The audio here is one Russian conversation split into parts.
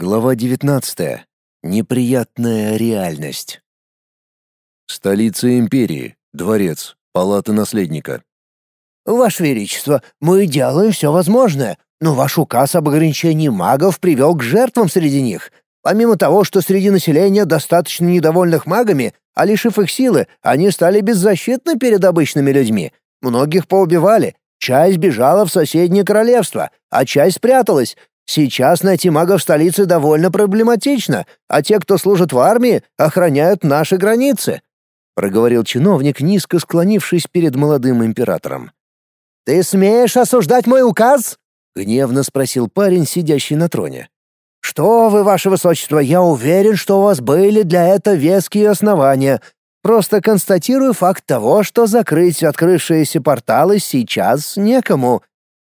Глава 19. Неприятная реальность. Столица империи. Дворец. Палата наследника. Ваше Величество, мы делаем все возможное, но ваш указ об ограничении магов привел к жертвам среди них. Помимо того, что среди населения достаточно недовольных магами, а лишив их силы, они стали беззащитны перед обычными людьми. Многих поубивали. Часть бежала в соседнее королевство, а часть спряталась, Сейчас найти мага в столице довольно проблематично, а те, кто служит в армии, охраняют наши границы», — проговорил чиновник, низко склонившись перед молодым императором. «Ты смеешь осуждать мой указ?» — гневно спросил парень, сидящий на троне. «Что вы, ваше высочество, я уверен, что у вас были для этого веские основания. Просто констатирую факт того, что закрыть открывшиеся порталы сейчас некому,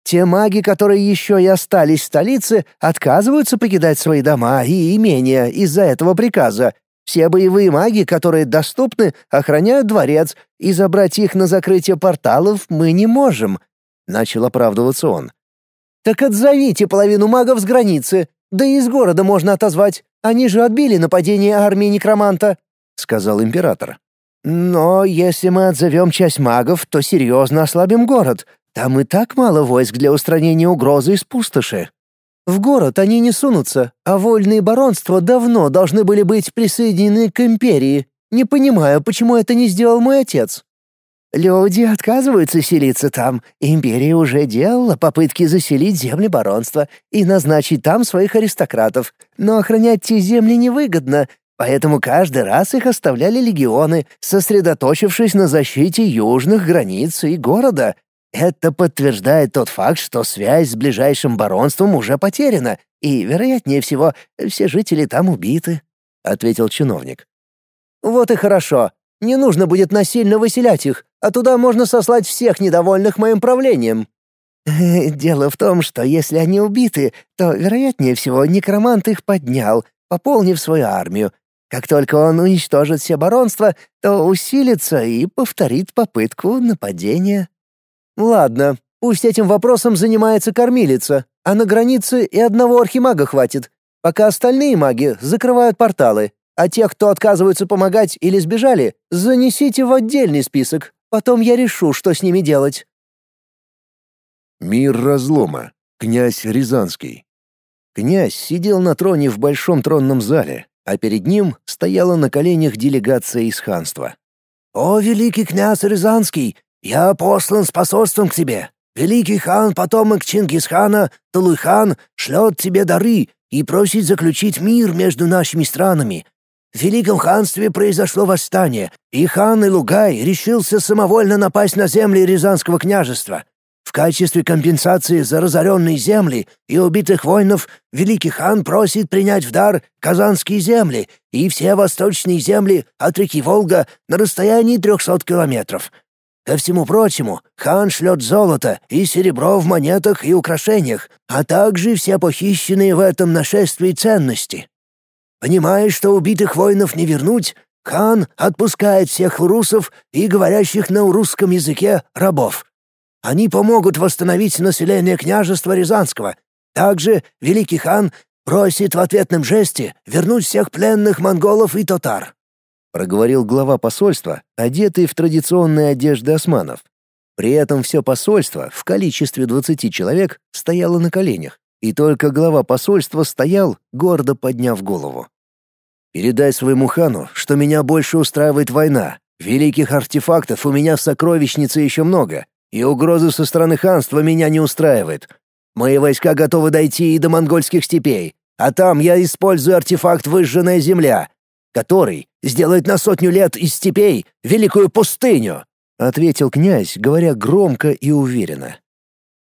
те маги, которые еще и остались в столице, отказываются покидать свои дома и имения из-за этого приказа. Все боевые маги, которые доступны, охраняют дворец, и забрать их на закрытие порталов мы не можем», — начал оправдываться он. «Так отзовите половину магов с границы, да и из города можно отозвать. Они же отбили нападение армии некроманта», — сказал император. «Но если мы отзовем часть магов, то серьезно ослабим город. Там и так мало войск для устранения угрозы из пустоши. В город они не сунутся, а вольные баронства давно должны были быть присоединены к империи. Не понимаю, почему это не сделал мой отец. Люди отказываются селиться там. Империя уже делала попытки заселить земли баронства и назначить там своих аристократов. Но охранять те земли невыгодно, поэтому каждый раз их оставляли легионы, сосредоточившись на защите южных границ и города — это подтверждает тот факт, что связь с ближайшим баронством уже потеряна, и, вероятнее всего, все жители там убиты», — ответил чиновник. «Вот и хорошо. Не нужно будет насильно выселять их, а туда можно сослать всех недовольных моим правлением». «Дело в том, что если они убиты, то, вероятнее всего, некромант их поднял, пополнив свою армию. Как только он уничтожит все баронства, то усилится и повторит попытку нападения». «Ладно, пусть этим вопросом занимается кормилица, а на границе и одного архимага хватит, пока остальные маги закрывают порталы, а тех, кто отказывается помогать или сбежали, занесите в отдельный список, потом я решу, что с ними делать». Мир разлома. Князь Рязанский. Князь сидел на троне в большом тронном зале, а перед ним стояла на коленях делегация из ханства. «О, великий князь Рязанский, «Я послан с посольством к тебе. Великий хан, потомок Чингисхана, Тулуйхан, шлет тебе дары и просит заключить мир между нашими странами. В Великом ханстве произошло восстание, и хан Илугай решился самовольно напасть на земли Рязанского княжества. В качестве компенсации за разоренные земли и убитых воинов Великий хан просит принять в дар Казанские земли и все восточные земли от реки Волга на расстоянии 300 километров — Ко всему прочему, хан шлет золото и серебро в монетах и украшениях, а также все похищенные в этом нашествии ценности. Понимая, что убитых воинов не вернуть, хан отпускает всех урусов и говорящих на урусском языке рабов. Они помогут восстановить население княжества Рязанского. Также великий хан просит в ответном жесте вернуть всех пленных монголов и татар проговорил глава посольства, одетый в традиционные одежды османов. При этом все посольство в количестве 20 человек стояло на коленях, и только глава посольства стоял, гордо подняв голову. «Передай своему хану, что меня больше устраивает война. Великих артефактов у меня в сокровищнице еще много, и угрозы со стороны ханства меня не устраивает. Мои войска готовы дойти и до монгольских степей, а там я использую артефакт «Выжженная земля», который сделает на сотню лет из степей великую пустыню», — ответил князь, говоря громко и уверенно.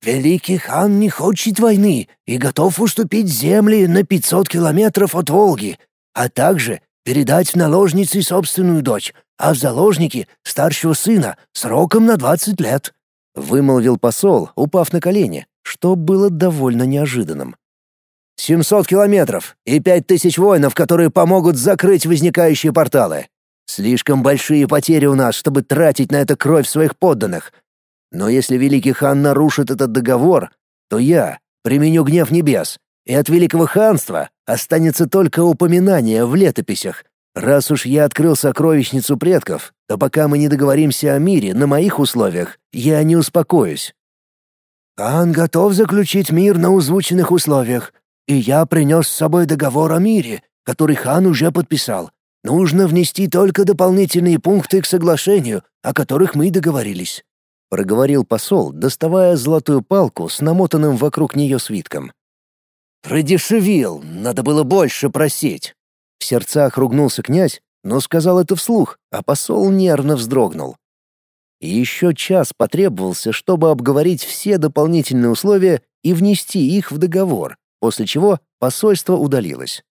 «Великий хан не хочет войны и готов уступить земли на пятьсот километров от Волги, а также передать в наложницы собственную дочь, а в заложники старшего сына сроком на двадцать лет», — вымолвил посол, упав на колени, что было довольно неожиданным. Семьсот километров и пять тысяч воинов, которые помогут закрыть возникающие порталы. Слишком большие потери у нас, чтобы тратить на это кровь своих подданных. Но если великий хан нарушит этот договор, то я применю гнев небес и от Великого ханства останется только упоминание в летописях. Раз уж я открыл сокровищницу предков, то пока мы не договоримся о мире на моих условиях, я не успокоюсь. Хан готов заключить мир на озвученных условиях, и я принес с собой договор о мире, который хан уже подписал. Нужно внести только дополнительные пункты к соглашению, о которых мы договорились», — проговорил посол, доставая золотую палку с намотанным вокруг нее свитком. «Продешевил, надо было больше просить». В сердцах ругнулся князь, но сказал это вслух, а посол нервно вздрогнул. И еще час потребовался, чтобы обговорить все дополнительные условия и внести их в договор, после чего посольство удалилось.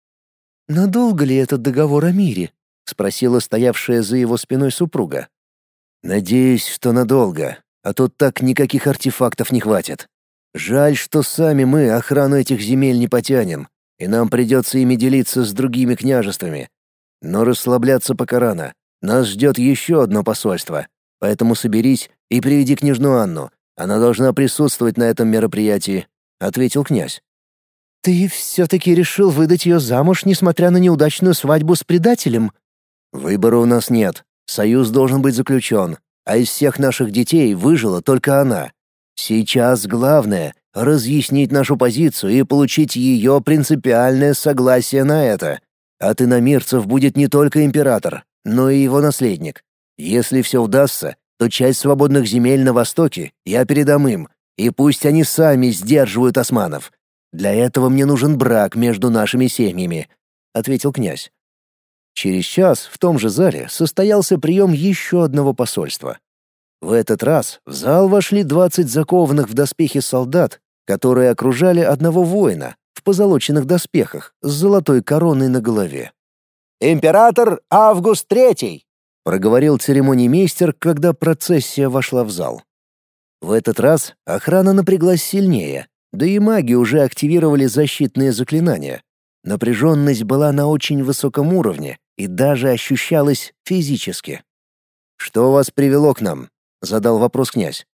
«Надолго ли этот договор о мире?» — спросила стоявшая за его спиной супруга. «Надеюсь, что надолго, а то так никаких артефактов не хватит. Жаль, что сами мы охрану этих земель не потянем, и нам придется ими делиться с другими княжествами. Но расслабляться пока рано. Нас ждет еще одно посольство, поэтому соберись и приведи княжну Анну. Она должна присутствовать на этом мероприятии», — ответил князь. «Ты все-таки решил выдать ее замуж, несмотря на неудачную свадьбу с предателем?» «Выбора у нас нет. Союз должен быть заключен. А из всех наших детей выжила только она. Сейчас главное — разъяснить нашу позицию и получить ее принципиальное согласие на это. От иномирцев будет не только император, но и его наследник. Если все удастся, то часть свободных земель на Востоке я передам им, и пусть они сами сдерживают османов. Для этого мне нужен брак между нашими семьями», — ответил князь. Через час в том же зале состоялся прием еще одного посольства. В этот раз в зал вошли двадцать закованных в доспехи солдат, которые окружали одного воина в позолоченных доспехах с золотой короной на голове. «Император Август Третий!» — проговорил церемониймейстер, когда процессия вошла в зал. В этот раз охрана напряглась сильнее, да и маги уже активировали защитные заклинания. Напряженность была на очень высоком уровне и даже ощущалась физически. «Что вас привело к нам?» — задал вопрос князь.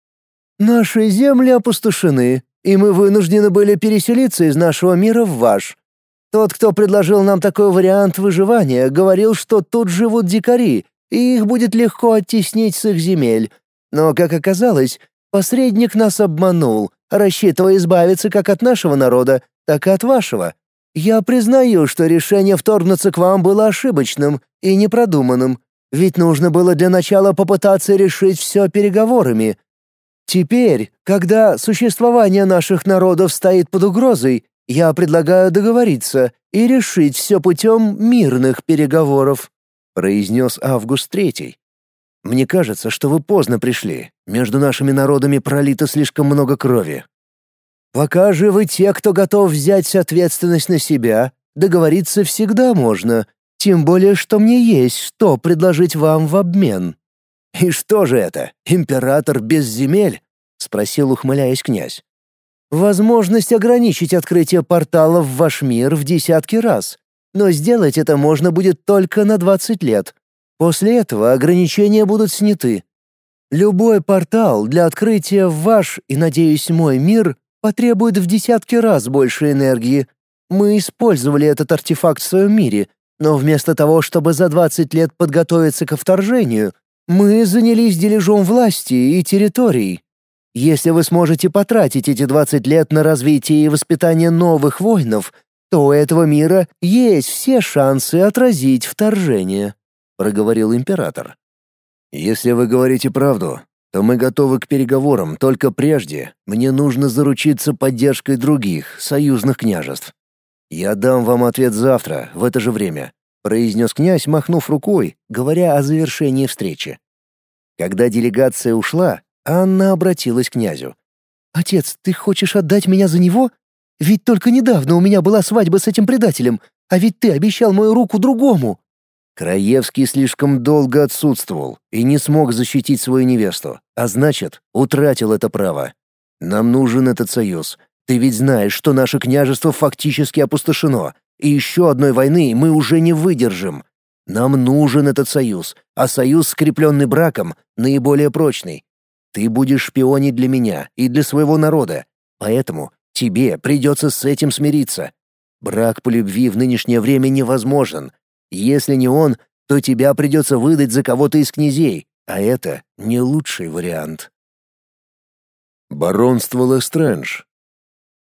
«Наши земли опустошены, и мы вынуждены были переселиться из нашего мира в ваш. Тот, кто предложил нам такой вариант выживания, говорил, что тут живут дикари, и их будет легко оттеснить с их земель. Но, как оказалось, посредник нас обманул, рассчитывая избавиться как от нашего народа, так и от вашего. Я признаю, что решение вторгнуться к вам было ошибочным и непродуманным, ведь нужно было для начала попытаться решить все переговорами. Теперь, когда существование наших народов стоит под угрозой, я предлагаю договориться и решить все путем мирных переговоров», — произнес Август Третий. Мне кажется, что вы поздно пришли. Между нашими народами пролито слишком много крови. Пока же вы те, кто готов взять ответственность на себя, договориться всегда можно, тем более что мне есть что предложить вам в обмен». «И что же это, император без земель?» — спросил, ухмыляясь князь. «Возможность ограничить открытие порталов в ваш мир в десятки раз, но сделать это можно будет только на 20 лет, После этого ограничения будут сняты. Любой портал для открытия в ваш и, надеюсь, мой мир потребует в десятки раз больше энергии. Мы использовали этот артефакт в своем мире, но вместо того, чтобы за 20 лет подготовиться ко вторжению, мы занялись дележом власти и территорий. Если вы сможете потратить эти 20 лет на развитие и воспитание новых воинов, то у этого мира есть все шансы отразить вторжение проговорил император. Если вы говорите правду, то мы готовы к переговорам, только прежде мне нужно заручиться поддержкой других союзных княжеств. Я дам вам ответ завтра в это же время, произнес князь, махнув рукой, говоря о завершении встречи. Когда делегация ушла, Анна обратилась к князю. «Отец, ты хочешь отдать меня за него? Ведь только недавно у меня была свадьба с этим предателем, а ведь ты обещал мою руку другому». Краевский слишком долго отсутствовал и не смог защитить свою невесту, а значит, утратил это право. Нам нужен этот союз. Ты ведь знаешь, что наше княжество фактически опустошено, и еще одной войны мы уже не выдержим. Нам нужен этот союз, а союз, скрепленный браком, наиболее прочный. Ты будешь шпионить для меня и для своего народа, поэтому Тебе придется с этим смириться. Брак по любви в нынешнее время невозможен. Если не он, то тебя придется выдать за кого-то из князей, а это не лучший вариант. Баронство Лестрэндж.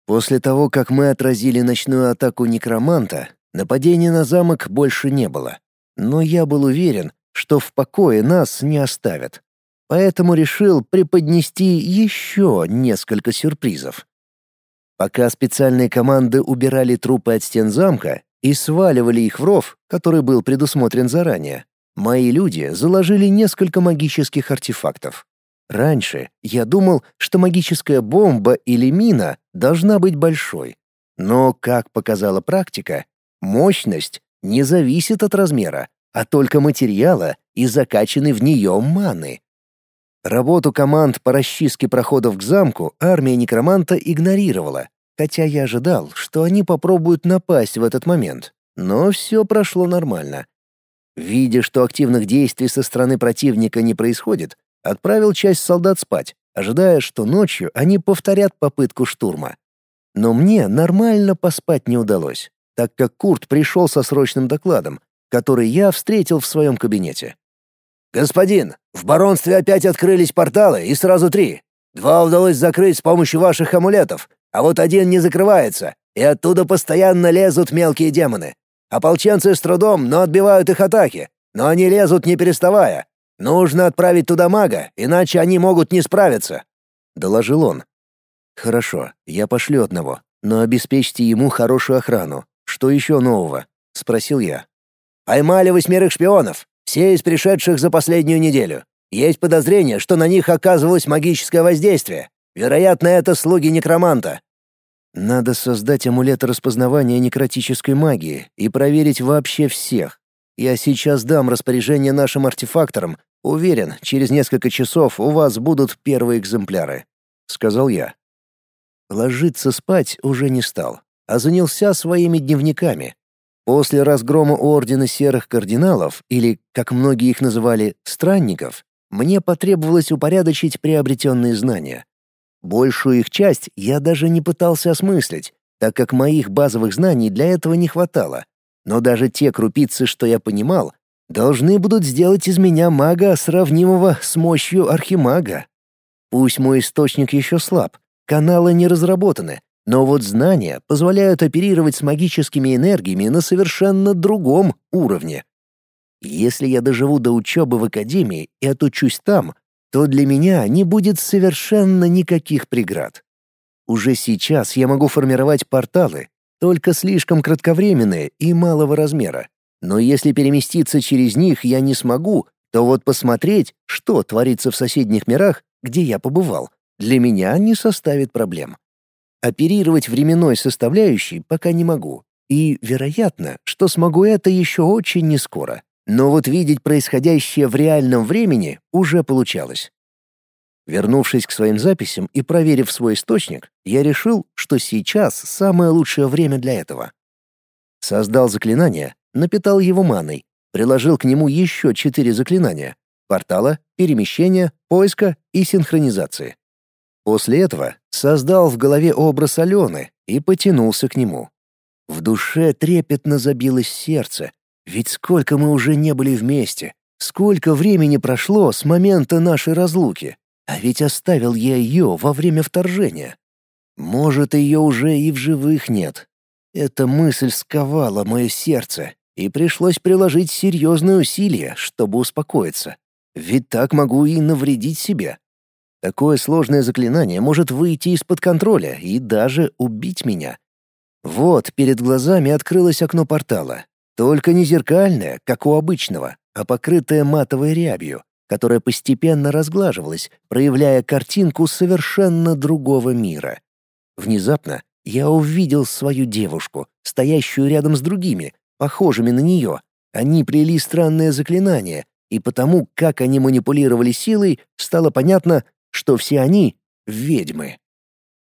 После того, как мы отразили ночную атаку некроманта, нападения на замок больше не было. Но я был уверен, что в покое нас не оставят. Поэтому решил преподнести еще несколько сюрпризов. Пока специальные команды убирали трупы от стен замка и сваливали их в ров, который был предусмотрен заранее, мои люди заложили несколько магических артефактов. Раньше я думал, что магическая бомба или мина должна быть большой. Но, как показала практика, мощность не зависит от размера, а только материала и закачанной в нее маны. Работу команд по расчистке проходов к замку армия некроманта игнорировала, хотя я ожидал, что они попробуют напасть в этот момент. Но все прошло нормально. Видя, что активных действий со стороны противника не происходит, отправил часть солдат спать, ожидая, что ночью они повторят попытку штурма. Но мне нормально поспать не удалось, так как Курт пришел со срочным докладом, который я встретил в своем кабинете. «Господин, в баронстве опять открылись порталы, и сразу три. Два удалось закрыть с помощью ваших амулетов, а вот один не закрывается, и оттуда постоянно лезут мелкие демоны. Ополченцы с трудом, но отбивают их атаки, но они лезут не переставая. Нужно отправить туда мага, иначе они могут не справиться», — доложил он. «Хорошо, я пошлю одного, но обеспечьте ему хорошую охрану. Что еще нового?» — спросил я. «Поймали восьмерых шпионов. Все из пришедших за последнюю неделю. Есть подозрение, что на них оказывалось магическое воздействие. Вероятно, это слуги некроманта. Надо создать амулет распознавания некротической магии и проверить вообще всех. Я сейчас дам распоряжение нашим артефакторам. Уверен, через несколько часов у вас будут первые экземпляры, сказал я. Ложиться спать уже не стал, а занялся своими дневниками, После разгрома Ордена Серых Кардиналов, или, как многие их называли, странников, мне потребовалось упорядочить приобретенные знания. Большую их часть я даже не пытался осмыслить, так как моих базовых знаний для этого не хватало. Но даже те крупицы, что я понимал, должны будут сделать из меня мага, сравнимого с мощью архимага. Пусть мой источник еще слаб, каналы не разработаны, но вот знания позволяют оперировать с магическими энергиями на совершенно другом уровне. Если я доживу до учебы в академии и отучусь там, то для меня не будет совершенно никаких преград. Уже сейчас я могу формировать порталы, только слишком кратковременные и малого размера. Но если переместиться через них я не смогу, то вот посмотреть, что творится в соседних мирах, где я побывал, для меня не составит проблем. Оперировать временной составляющей пока не могу. И, вероятно, что смогу это еще очень нескоро. Но вот видеть происходящее в реальном времени уже получалось. Вернувшись к своим записям и проверив свой источник, я решил, что сейчас самое лучшее время для этого. Создал заклинание, напитал его маной, приложил к нему еще четыре заклинания — портала, перемещения, поиска и синхронизации. После этого создал в голове образ Алены и потянулся к нему. В душе трепетно забилось сердце, ведь сколько мы уже не были вместе, сколько времени прошло с момента нашей разлуки, а ведь оставил я ее во время вторжения. Может, ее уже и в живых нет. Эта мысль сковала мое сердце, и пришлось приложить серьезные усилия, чтобы успокоиться. Ведь так могу и навредить себе. Такое сложное заклинание может выйти из-под контроля и даже убить меня. Вот перед глазами открылось окно портала. Только не зеркальное, как у обычного, а покрытое матовой рябью, которая постепенно разглаживалась, проявляя картинку совершенно другого мира. Внезапно я увидел свою девушку, стоящую рядом с другими, похожими на нее. Они плели странное заклинание, и потому, как они манипулировали силой, стало понятно, что все они — ведьмы.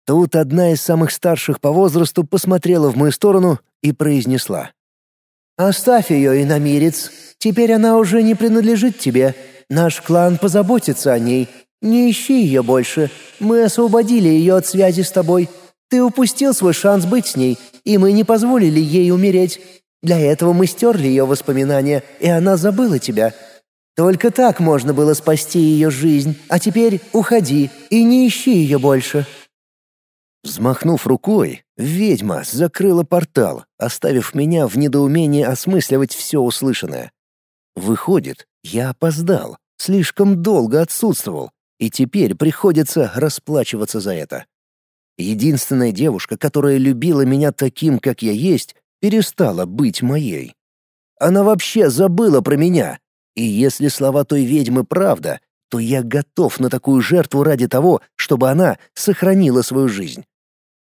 Тут одна из самых старших по возрасту посмотрела в мою сторону и произнесла. «Оставь ее, иномирец. Теперь она уже не принадлежит тебе. Наш клан позаботится о ней. Не ищи ее больше. Мы освободили ее от связи с тобой. Ты упустил свой шанс быть с ней, и мы не позволили ей умереть. Для этого мы стерли ее воспоминания, и она забыла тебя. Только так можно было спасти ее жизнь, а теперь уходи и не ищи ее больше». Взмахнув рукой, ведьма закрыла портал, оставив меня в недоумении осмысливать все услышанное. Выходит, я опоздал, слишком долго отсутствовал, и теперь приходится расплачиваться за это. Единственная девушка, которая любила меня таким, как я есть, перестала быть моей. Она вообще забыла про меня. И если слова той ведьмы правда, то я готов на такую жертву ради того, чтобы она сохранила свою жизнь.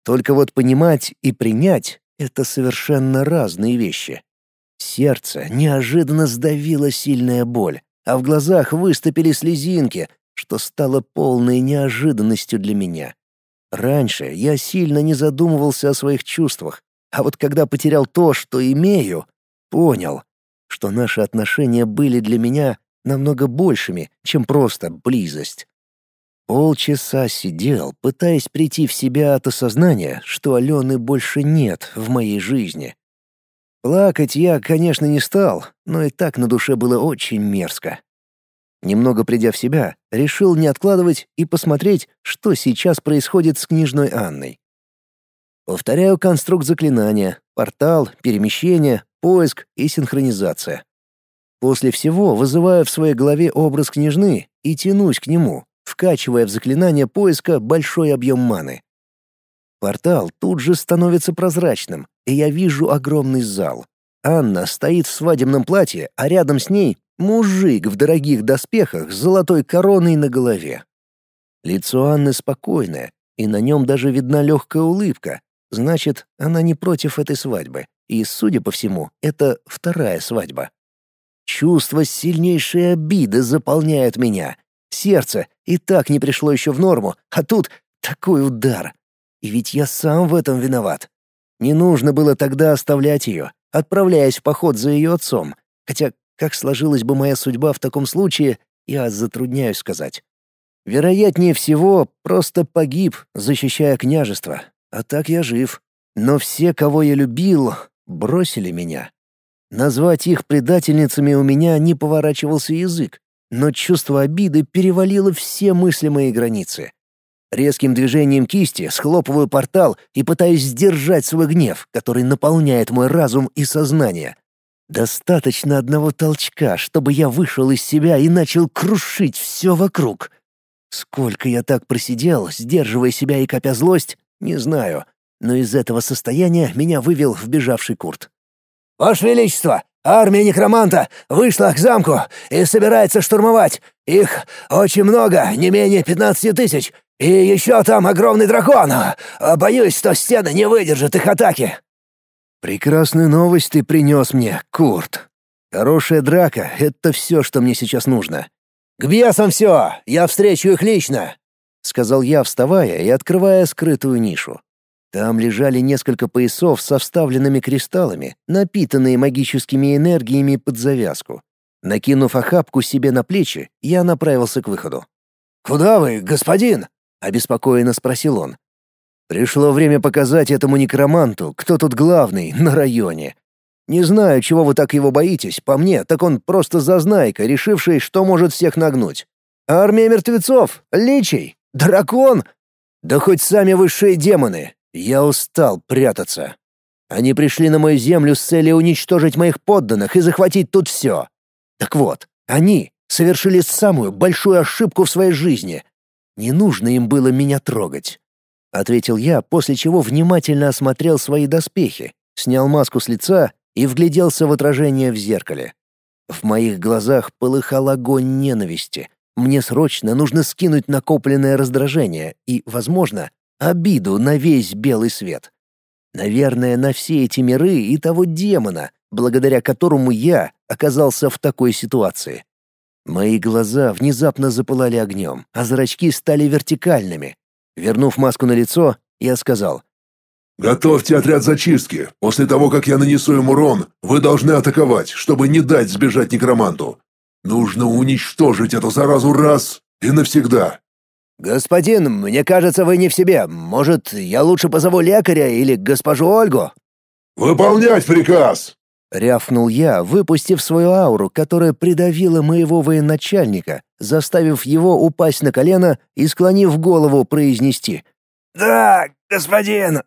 Только вот понимать и принять — это совершенно разные вещи. Сердце неожиданно сдавило сильная боль, а в глазах выступили слезинки, что стало полной неожиданностью для меня. Раньше я сильно не задумывался о своих чувствах, а вот когда потерял то, что имею, понял, что наши отношения были для меня намного большими, чем просто близость. Полчаса сидел, пытаясь прийти в себя от осознания, что Алены больше нет в моей жизни. Плакать я, конечно, не стал, но и так на душе было очень мерзко. Немного придя в себя, решил не откладывать и посмотреть, что сейчас происходит с княжной Анной. Повторяю конструкт заклинания, портал, перемещение, поиск и синхронизация. После всего вызываю в своей голове образ княжны и тянусь к нему, вкачивая в заклинание поиска большой объем маны. Портал тут же становится прозрачным, и я вижу огромный зал. Анна стоит в свадебном платье, а рядом с ней Мужик в дорогих доспехах с золотой короной на голове. Лицо Анны спокойное, и на нем даже видна легкая улыбка. Значит, она не против этой свадьбы. И, судя по всему, это вторая свадьба. Чувство сильнейшей обиды заполняет меня. Сердце и так не пришло еще в норму, а тут такой удар. И ведь я сам в этом виноват. Не нужно было тогда оставлять ее, отправляясь в поход за ее отцом. Хотя как сложилась бы моя судьба в таком случае, я затрудняюсь сказать. Вероятнее всего, просто погиб, защищая княжество. А так я жив. Но все, кого я любил, бросили меня. Назвать их предательницами у меня не поворачивался язык, но чувство обиды перевалило все мыслимые границы. Резким движением кисти схлопываю портал и пытаюсь сдержать свой гнев, который наполняет мой разум и сознание. Достаточно одного толчка, чтобы я вышел из себя и начал крушить все вокруг. Сколько я так просидел, сдерживая себя и копя злость, не знаю, но из этого состояния меня вывел вбежавший Курт. «Ваше Величество, армия некроманта вышла к замку и собирается штурмовать. Их очень много, не менее пятнадцати тысяч, и еще там огромный дракон. Боюсь, что стены не выдержат их атаки». «Прекрасную новость ты принес мне, Курт. Хорошая драка — это все, что мне сейчас нужно». «К бесам все! Я встречу их лично!» — сказал я, вставая и открывая скрытую нишу. Там лежали несколько поясов со вставленными кристаллами, напитанные магическими энергиями под завязку. Накинув охапку себе на плечи, я направился к выходу. «Куда вы, господин?» — обеспокоенно спросил он. Пришло время показать этому некроманту, кто тут главный на районе. Не знаю, чего вы так его боитесь, по мне, так он просто зазнайка, решивший, что может всех нагнуть. Армия мертвецов, личий, дракон, да хоть сами высшие демоны. Я устал прятаться. Они пришли на мою землю с целью уничтожить моих подданных и захватить тут все. Так вот, они совершили самую большую ошибку в своей жизни. Не нужно им было меня трогать ответил я, после чего внимательно осмотрел свои доспехи, снял маску с лица и вгляделся в отражение в зеркале. В моих глазах полыхал огонь ненависти. Мне срочно нужно скинуть накопленное раздражение и, возможно, обиду на весь белый свет. Наверное, на все эти миры и того демона, благодаря которому я оказался в такой ситуации. Мои глаза внезапно запылали огнем, а зрачки стали вертикальными, Вернув маску на лицо, я сказал. «Готовьте отряд зачистки. После того, как я нанесу им урон, вы должны атаковать, чтобы не дать сбежать некроманту. Нужно уничтожить эту заразу раз и навсегда». «Господин, мне кажется, вы не в себе. Может, я лучше позову лекаря или госпожу Ольгу?» «Выполнять приказ!» — рявкнул я, выпустив свою ауру, которая придавила моего военачальника, заставив его упасть на колено и, склонив голову, произнести «Да, господин!»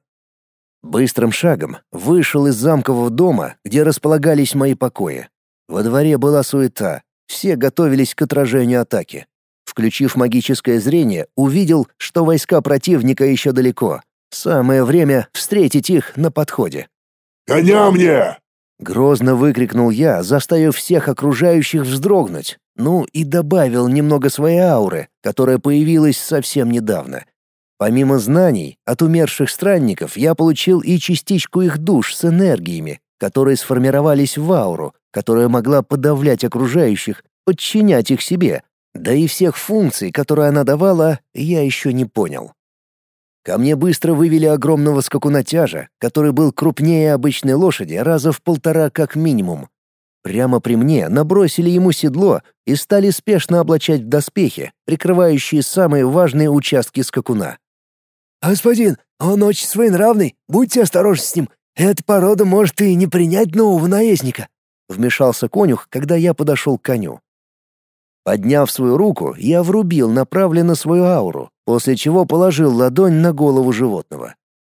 Быстрым шагом вышел из замкового дома, где располагались мои покои. Во дворе была суета, все готовились к отражению атаки. Включив магическое зрение, увидел, что войска противника еще далеко. Самое время встретить их на подходе. «Коня мне!» Грозно выкрикнул я, заставив всех окружающих вздрогнуть. Ну и добавил немного своей ауры, которая появилась совсем недавно. Помимо знаний от умерших странников, я получил и частичку их душ с энергиями, которые сформировались в ауру, которая могла подавлять окружающих, подчинять их себе, да и всех функций, которые она давала, я еще не понял. Ко мне быстро вывели огромного скакунотяжа, который был крупнее обычной лошади раза в полтора как минимум. Прямо при мне набросили ему седло и стали спешно облачать в доспехи, прикрывающие самые важные участки скакуна. «Господин, он очень своенравный, будьте осторожны с ним. Эта порода может и не принять нового наездника», — вмешался конюх, когда я подошел к коню. Подняв свою руку, я врубил направленно свою ауру, после чего положил ладонь на голову животного.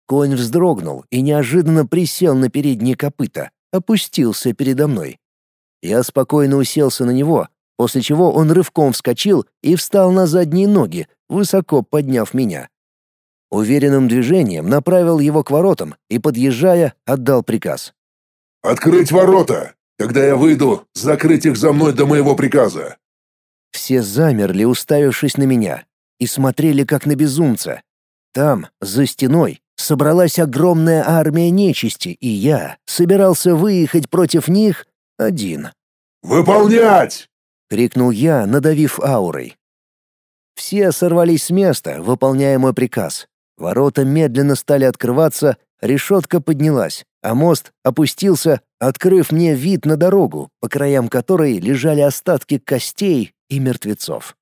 Конь вздрогнул и неожиданно присел на передние копыта, опустился передо мной. Я спокойно уселся на него, после чего он рывком вскочил и встал на задние ноги, высоко подняв меня. Уверенным движением направил его к воротам и, подъезжая, отдал приказ. «Открыть ворота! Когда я выйду, закрыть их за мной до моего приказа!» Все замерли, уставившись на меня, и смотрели как на безумца. Там, за стеной, собралась огромная армия нечисти, и я собирался выехать против них один. «Выполнять!» — крикнул я, надавив аурой. Все сорвались с места, выполняя мой приказ. Ворота медленно стали открываться, решетка поднялась, а мост опустился, открыв мне вид на дорогу, по краям которой лежали остатки костей и мертвецов.